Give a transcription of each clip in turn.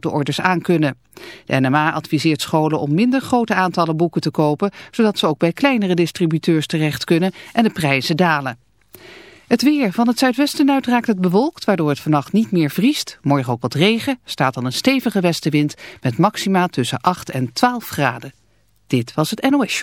grote orders aankunnen. De NMA adviseert scholen om minder grote aantallen boeken te kopen, zodat ze ook bij kleinere distributeurs terecht kunnen en de prijzen dalen. Het weer. Van het zuidwesten uit raakt het bewolkt, waardoor het vannacht niet meer vriest. Morgen ook wat regen, staat dan een stevige westenwind met maxima tussen 8 en 12 graden. Dit was het NOS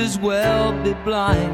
as well be blind.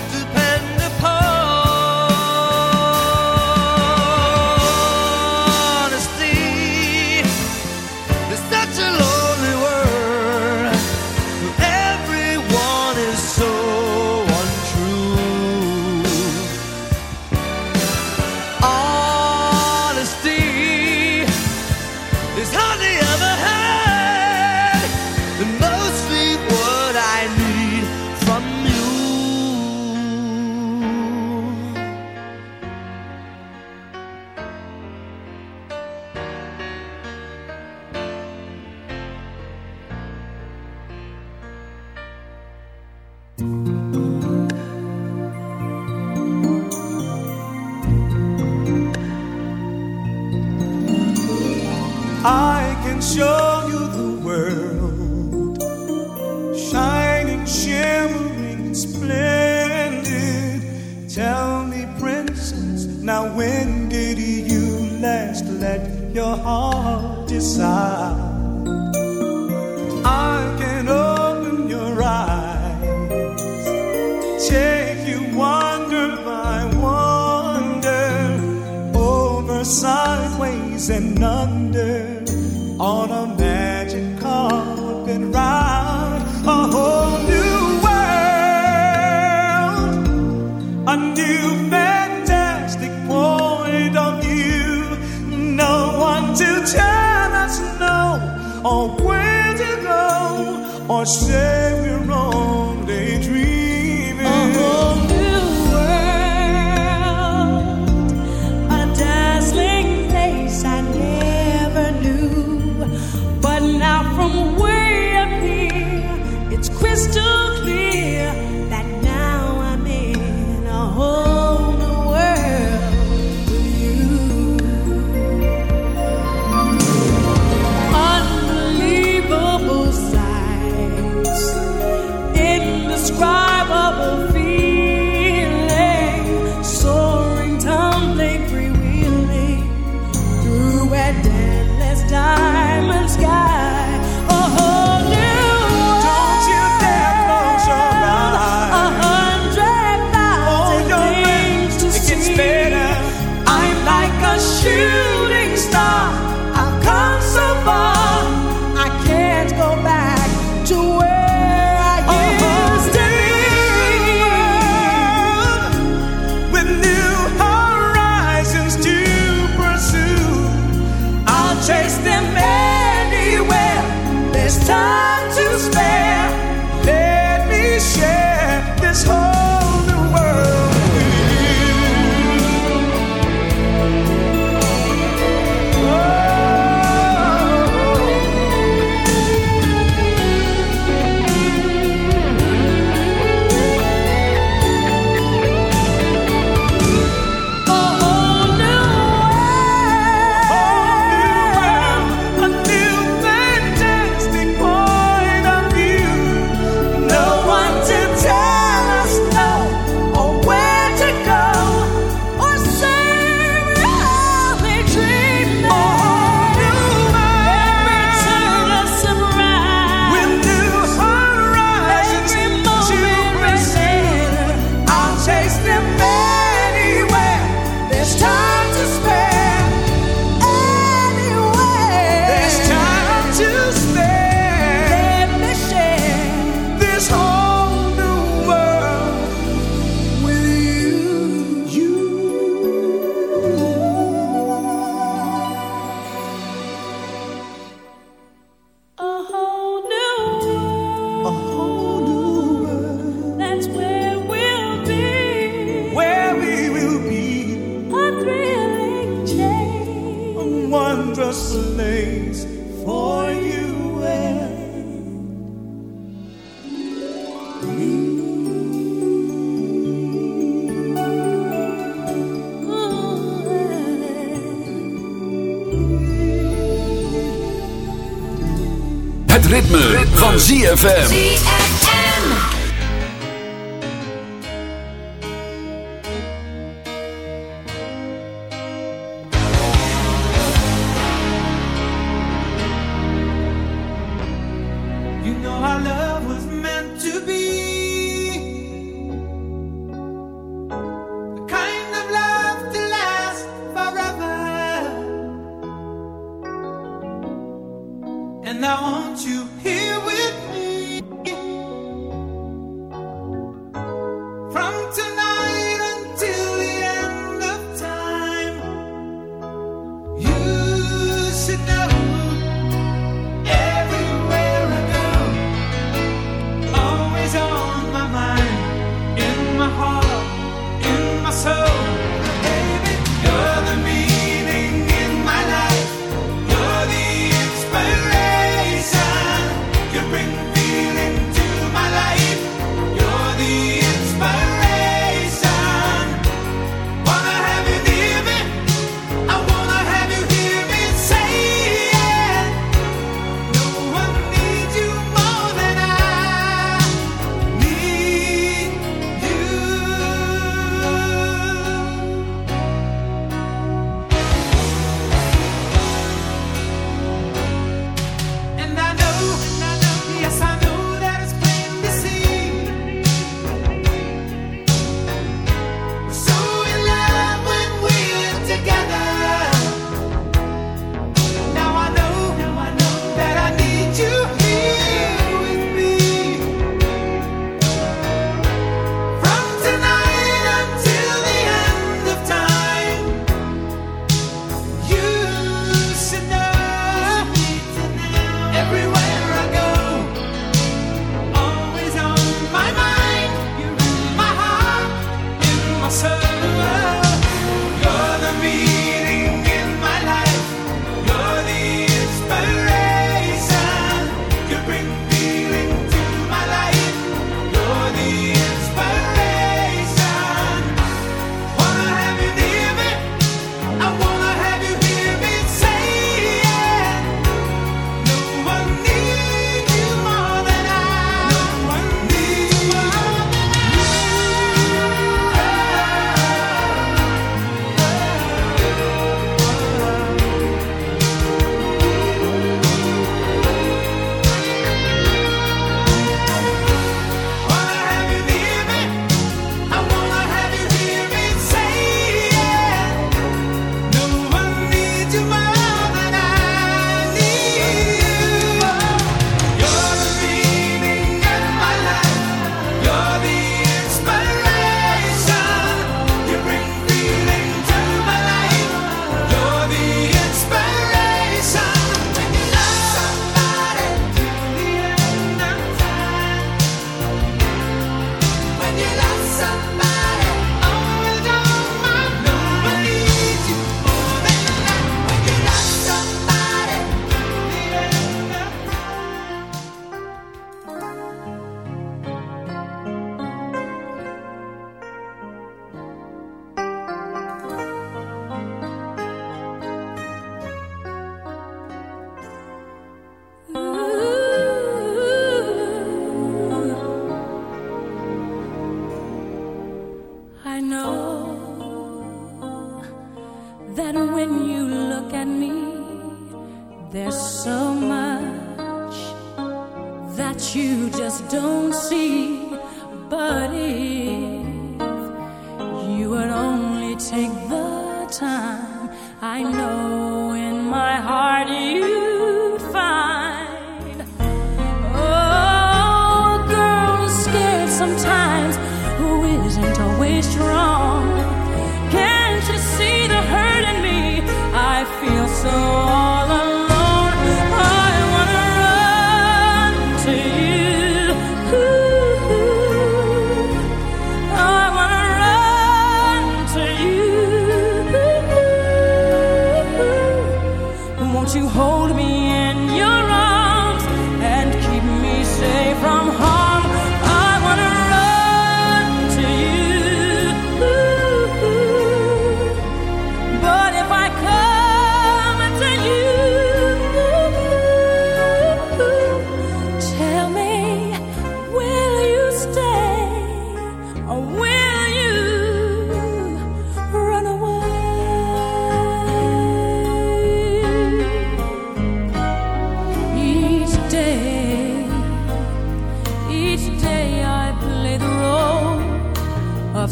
ZFM.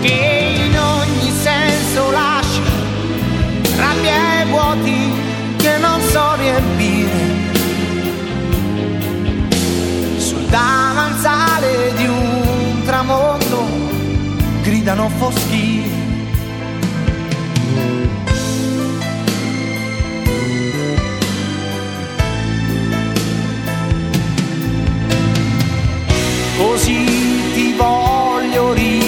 che in ogni senso lascia rabbia e vuoti che non so riempire. Sul davanzale di un tramonto gridano foschie. Così ti voglio ricordare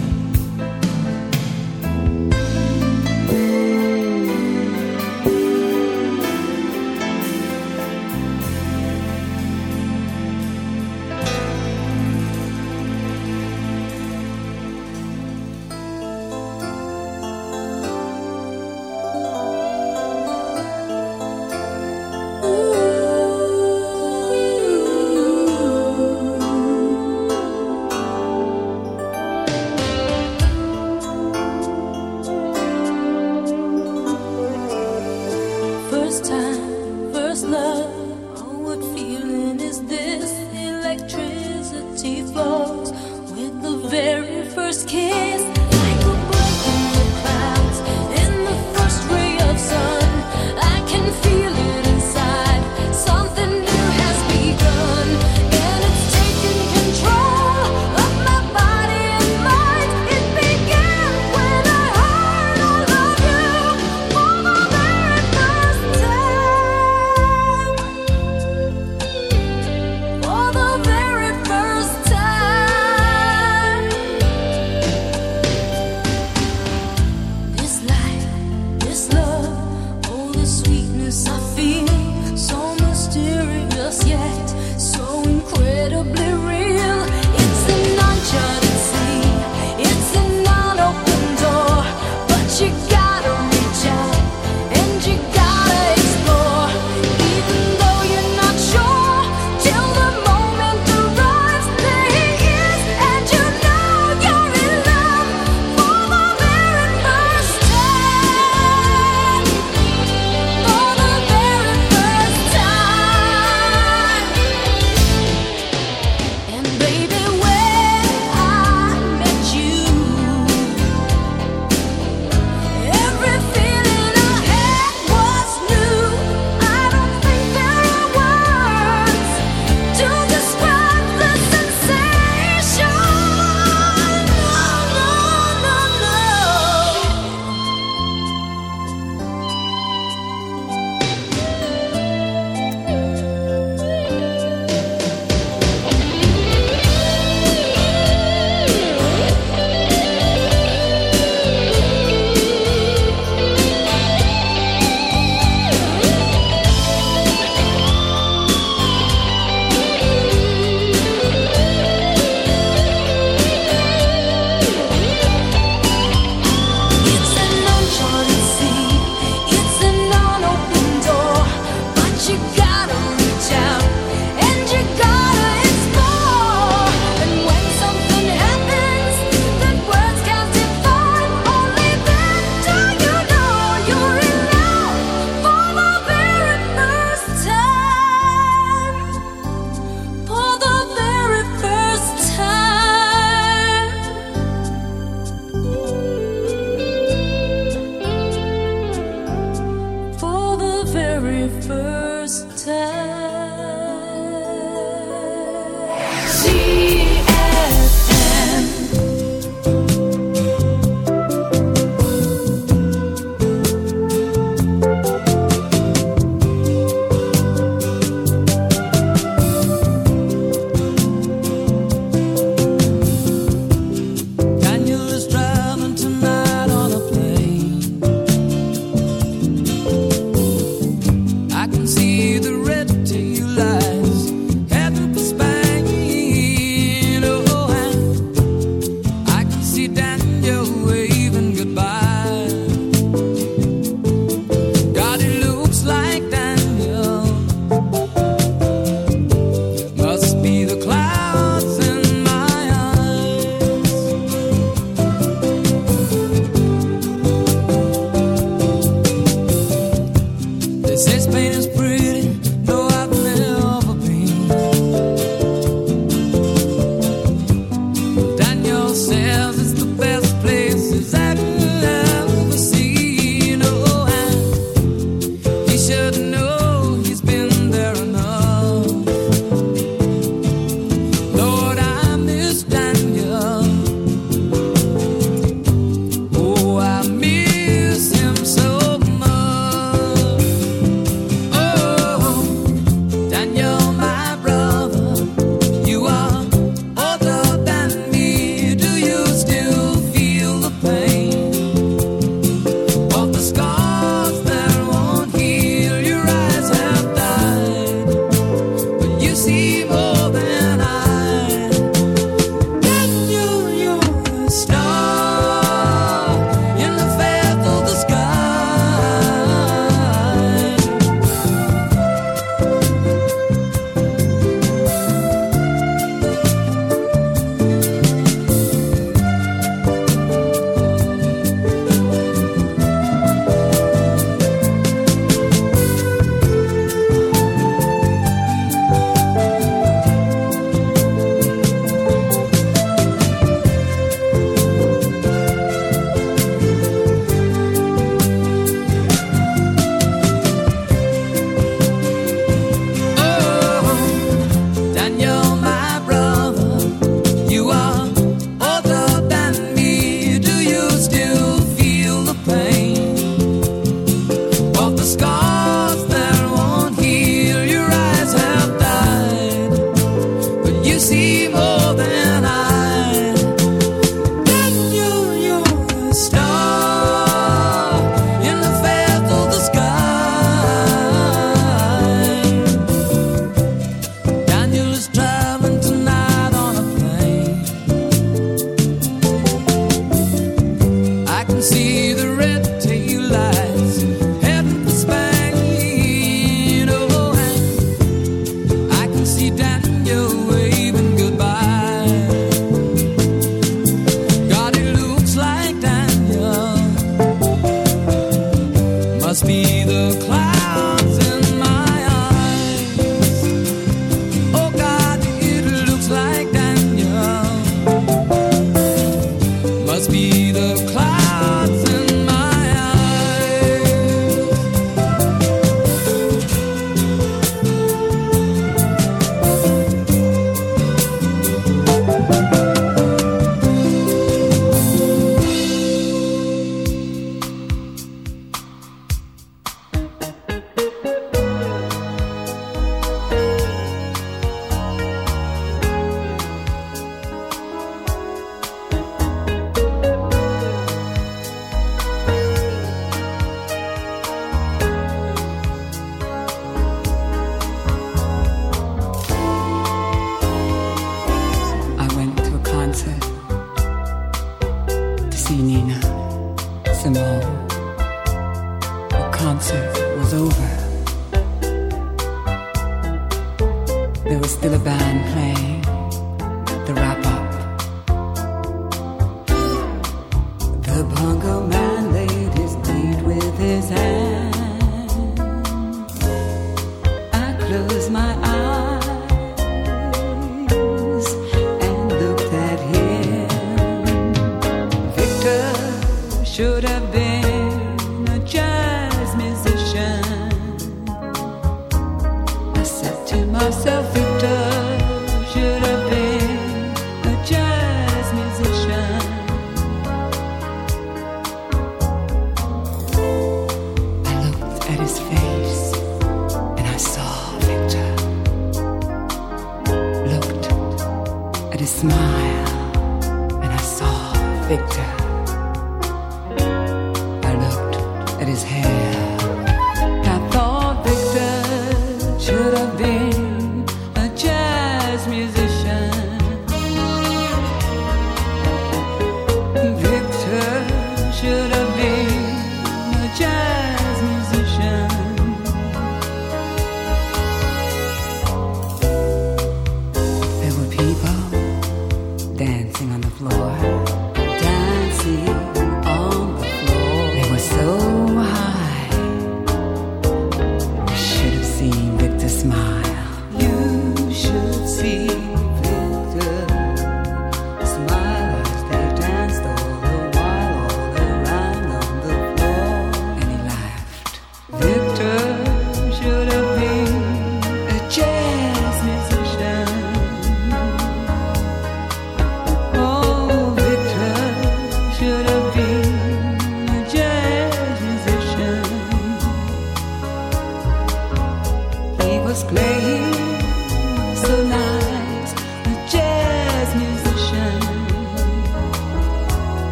just kidding.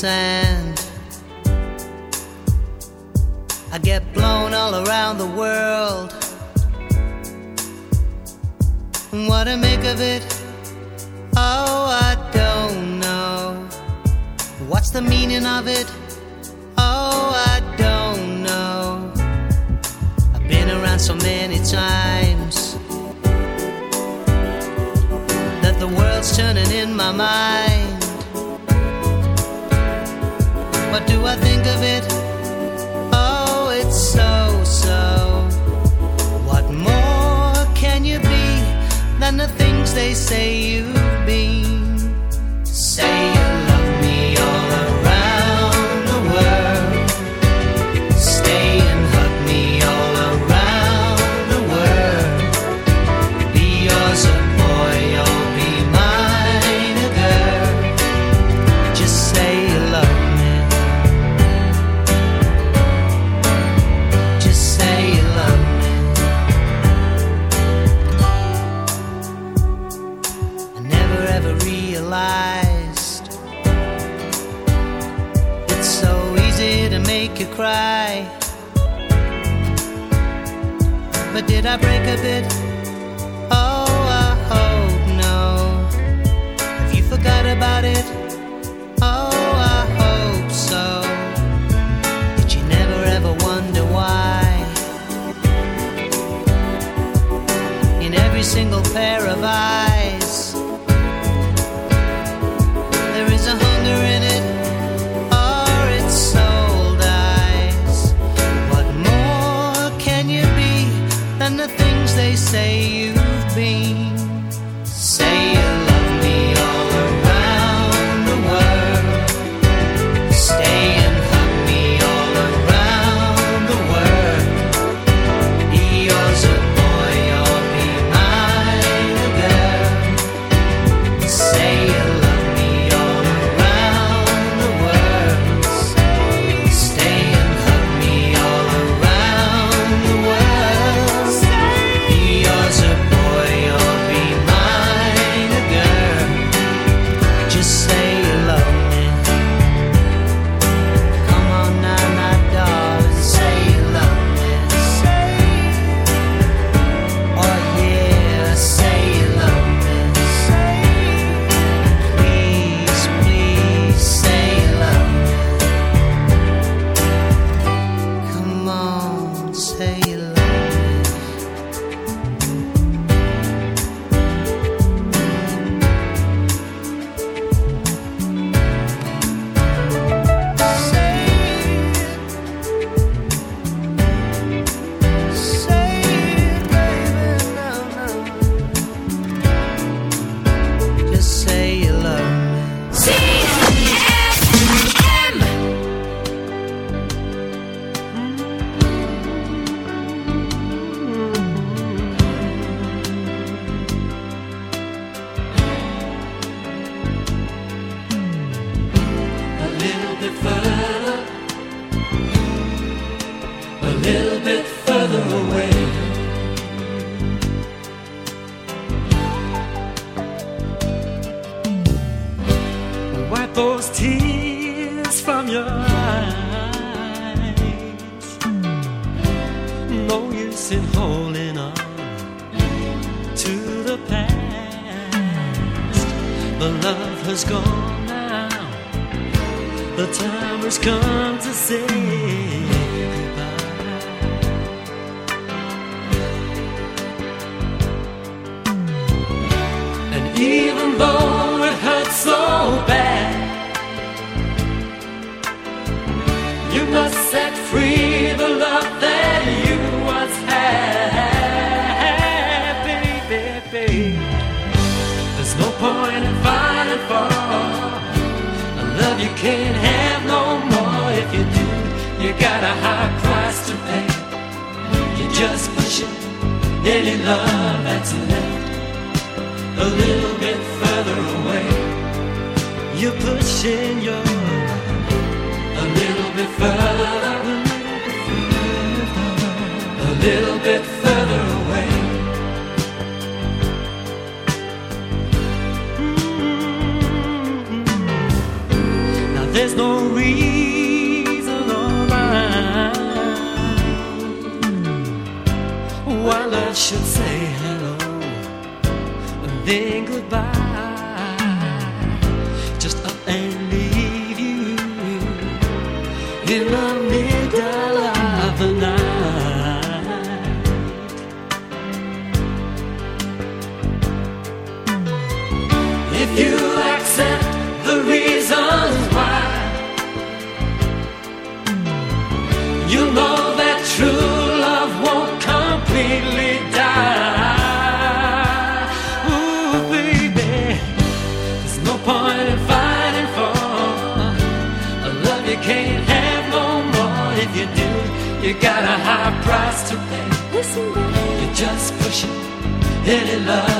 Sand. dinner love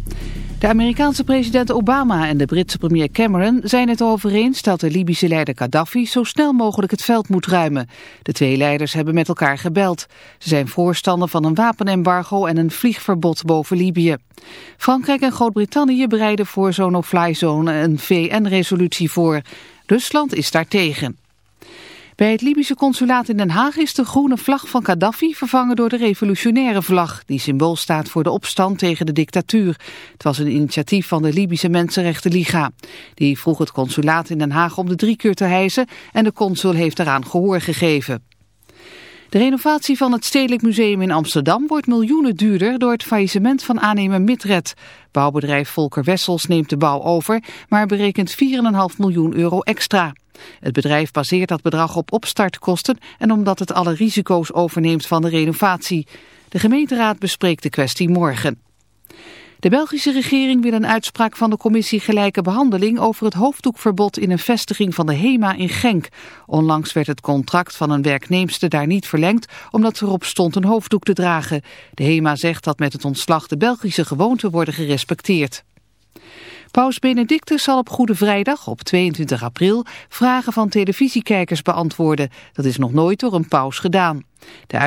De Amerikaanse president Obama en de Britse premier Cameron zijn het over eens dat de Libische leider Gaddafi zo snel mogelijk het veld moet ruimen. De twee leiders hebben met elkaar gebeld. Ze zijn voorstander van een wapenembargo en een vliegverbod boven Libië. Frankrijk en Groot-Brittannië bereiden voor zo'n no-fly zone een VN-resolutie voor. Rusland is daartegen. Bij het Libische consulaat in Den Haag is de groene vlag van Gaddafi vervangen door de revolutionaire vlag, die symbool staat voor de opstand tegen de dictatuur. Het was een initiatief van de Libische Mensenrechtenliga. Die vroeg het consulaat in Den Haag om de driekeur te hijsen en de consul heeft daaraan gehoor gegeven. De renovatie van het Stedelijk Museum in Amsterdam wordt miljoenen duurder door het faillissement van aannemer Midred. Bouwbedrijf Volker Wessels neemt de bouw over, maar berekent 4,5 miljoen euro extra. Het bedrijf baseert dat bedrag op opstartkosten en omdat het alle risico's overneemt van de renovatie. De gemeenteraad bespreekt de kwestie morgen. De Belgische regering wil een uitspraak van de commissie Gelijke Behandeling over het hoofddoekverbod in een vestiging van de HEMA in Genk. Onlangs werd het contract van een werknemster daar niet verlengd omdat erop stond een hoofddoek te dragen. De HEMA zegt dat met het ontslag de Belgische gewoonten worden gerespecteerd. Paus Benedictus zal op Goede Vrijdag, op 22 april, vragen van televisiekijkers beantwoorden. Dat is nog nooit door een paus gedaan. De